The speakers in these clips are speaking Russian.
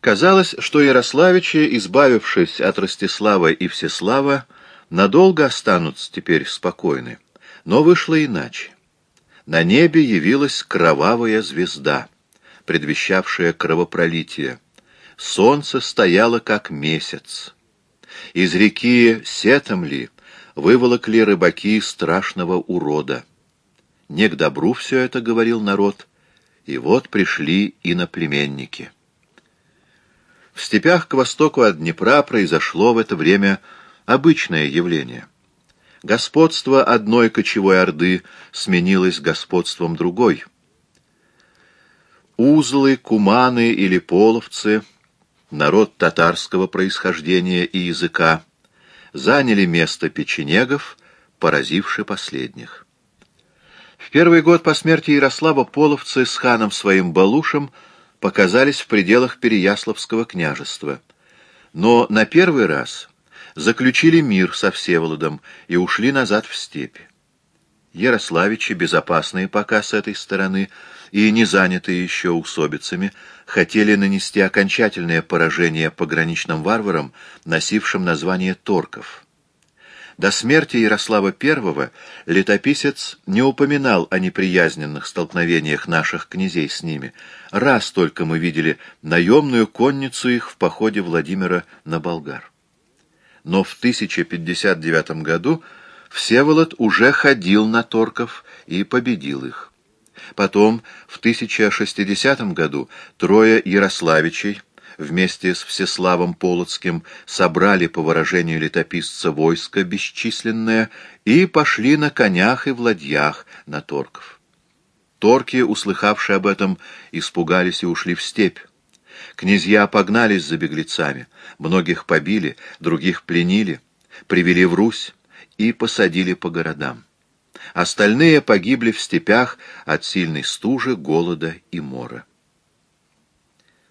Казалось, что Ярославичи, избавившись от Ростислава и Всеслава, надолго останутся теперь спокойны. Но вышло иначе. На небе явилась кровавая звезда, предвещавшая кровопролитие. Солнце стояло как месяц. Из реки Сетомли выволокли рыбаки страшного урода. Не к добру все это, говорил народ, и вот пришли иноплеменники. В степях к востоку от Днепра произошло в это время обычное явление. Господство одной кочевой орды сменилось господством другой. Узлы, куманы или половцы, народ татарского происхождения и языка, заняли место печенегов, поразивши последних. В первый год по смерти Ярослава половцы с ханом своим Балушем показались в пределах Переяславского княжества. Но на первый раз заключили мир со Всеволодом и ушли назад в степи. Ярославичи, безопасные пока с этой стороны и не занятые еще усобицами, хотели нанести окончательное поражение пограничным варварам, носившим название торков. До смерти Ярослава I летописец не упоминал о неприязненных столкновениях наших князей с ними. Раз только мы видели наемную конницу их в походе Владимира на Болгар. Но в 1059 году Всеволод уже ходил на торков и победил их. Потом, в 1060 году, трое Ярославичей, вместе с Всеславом Полоцким собрали, по выражению летописца, войско бесчисленное и пошли на конях и в ладьях на торков. Торки, услыхавшие об этом, испугались и ушли в степь. Князья погнались за беглецами, многих побили, других пленили, привели в Русь и посадили по городам. Остальные погибли в степях от сильной стужи, голода и мора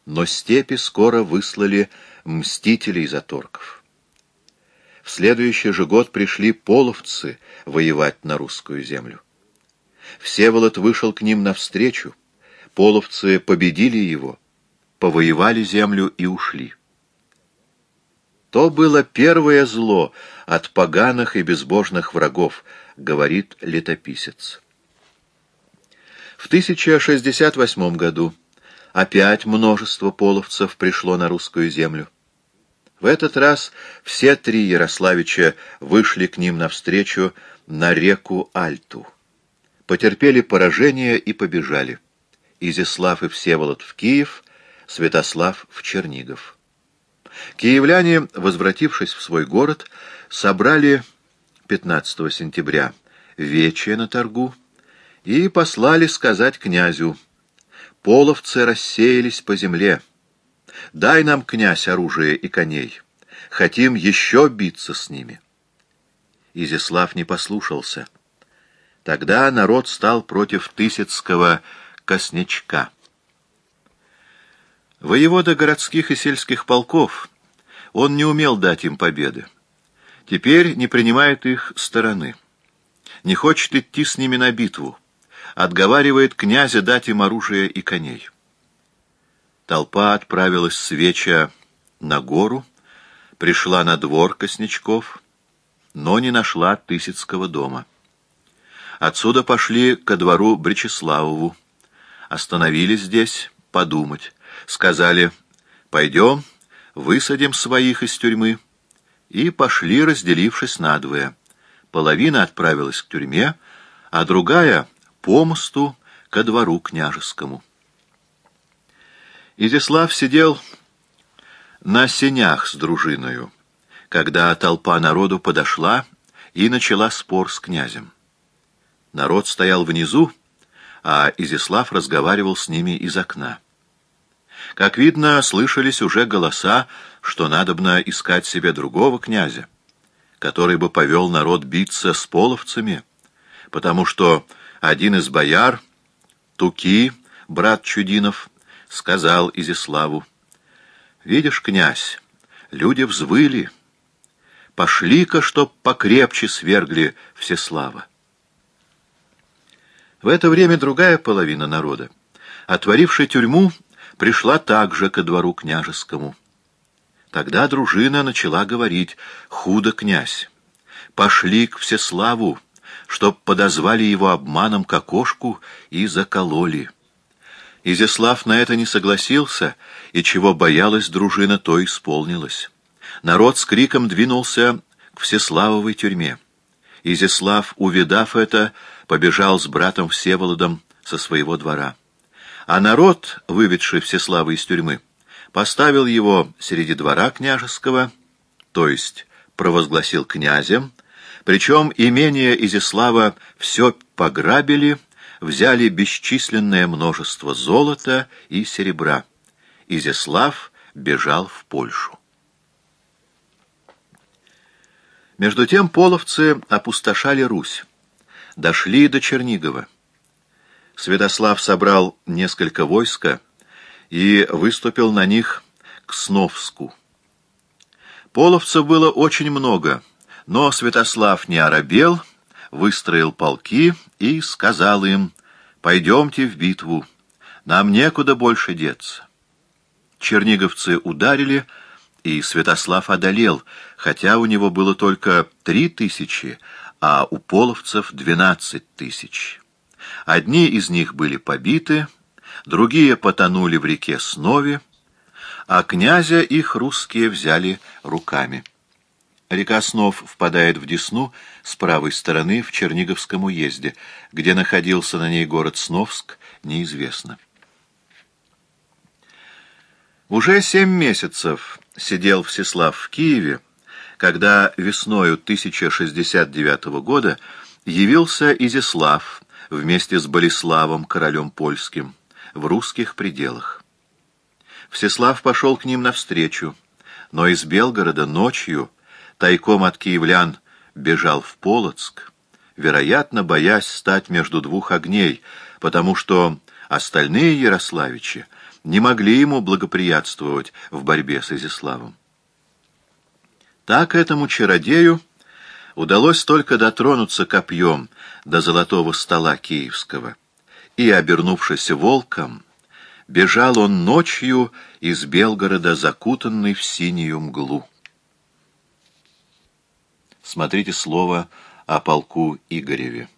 но степи скоро выслали мстителей за торков. В следующий же год пришли половцы воевать на русскую землю. Всеволод вышел к ним навстречу, половцы победили его, повоевали землю и ушли. То было первое зло от поганых и безбожных врагов, говорит летописец. В 1068 году опять множество половцев пришло на русскую землю. В этот раз все три Ярославича вышли к ним навстречу на реку Альту. Потерпели поражение и побежали. Изяслав и Всеволод в Киев, Святослав в Чернигов. Киевляне, возвратившись в свой город, собрали 15 сентября вече на торгу и послали сказать князю Половцы рассеялись по земле. Дай нам, князь, оружие и коней. Хотим еще биться с ними. Изяслав не послушался. Тогда народ стал против Тысяцкого коснячка. Воевода городских и сельских полков, он не умел дать им победы. Теперь не принимает их стороны. Не хочет идти с ними на битву отговаривает князя дать им оружие и коней. Толпа отправилась с веча на гору, пришла на двор Коснячков, но не нашла Тысяцкого дома. Отсюда пошли ко двору Бречеславову, остановились здесь подумать, сказали «пойдем, высадим своих из тюрьмы» и пошли, разделившись надвое. Половина отправилась к тюрьме, а другая по мосту ко двору княжескому. Изяслав сидел на сенях с дружиною, когда толпа народу подошла и начала спор с князем. Народ стоял внизу, а Изяслав разговаривал с ними из окна. Как видно, слышались уже голоса, что надобно искать себе другого князя, который бы повел народ биться с половцами, потому что один из бояр, Туки, брат Чудинов, сказал Изиславу, «Видишь, князь, люди взвыли. Пошли-ка, чтоб покрепче свергли Всеслава». В это время другая половина народа, отворившая тюрьму, пришла также ко двору княжескому. Тогда дружина начала говорить «Худо, князь! Пошли к Всеславу, чтоб подозвали его обманом к окошку и закололи». Изяслав на это не согласился, и чего боялась дружина, то исполнилось. Народ с криком двинулся к Всеславовой тюрьме. Изяслав, увидав это, побежал с братом Всеволодом со своего двора. А народ, выведший Всеслава из тюрьмы, поставил его среди двора княжеского, то есть провозгласил князем, причем имение Изяслава все пограбили, взяли бесчисленное множество золота и серебра. Изяслав бежал в Польшу. Между тем половцы опустошали Русь, дошли до Чернигова. Святослав собрал несколько войска и выступил на них к Сновску. Половцев было очень много, но Святослав не оробел, выстроил полки и сказал им, «Пойдемте в битву, нам некуда больше деться». Черниговцы ударили, и Святослав одолел, хотя у него было только три тысячи, а у половцев двенадцать тысяч. Одни из них были побиты, другие потонули в реке Снове, а князя их русские взяли руками. Река Снов впадает в Десну с правой стороны в Черниговском уезде, где находился на ней город Сновск, неизвестно. Уже семь месяцев сидел Всеслав в Киеве, когда весною 1069 года явился Изяслав вместе с Болеславом, королем польским, в русских пределах. Всеслав пошел к ним навстречу, но из Белгорода ночью, тайком от киевлян, бежал в Полоцк, вероятно, боясь стать между двух огней, потому что остальные ярославичи не могли ему благоприятствовать в борьбе с Изяславом. Так этому чародею удалось только дотронуться копьем до золотого стола киевского, и, обернувшись волком, бежал он ночью из Белгорода, закутанный в синюю мглу. Смотрите слово о полку Игореве.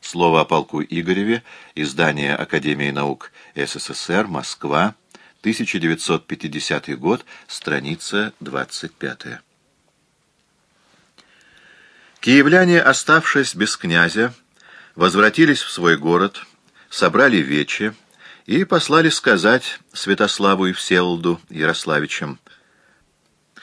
Слово о полку Игореве, издание Академии наук СССР, Москва, 1950 год, страница 25. Киевляне, оставшись без князя, возвратились в свой город, собрали вечи и послали сказать Святославу и Всеволоду Ярославичам —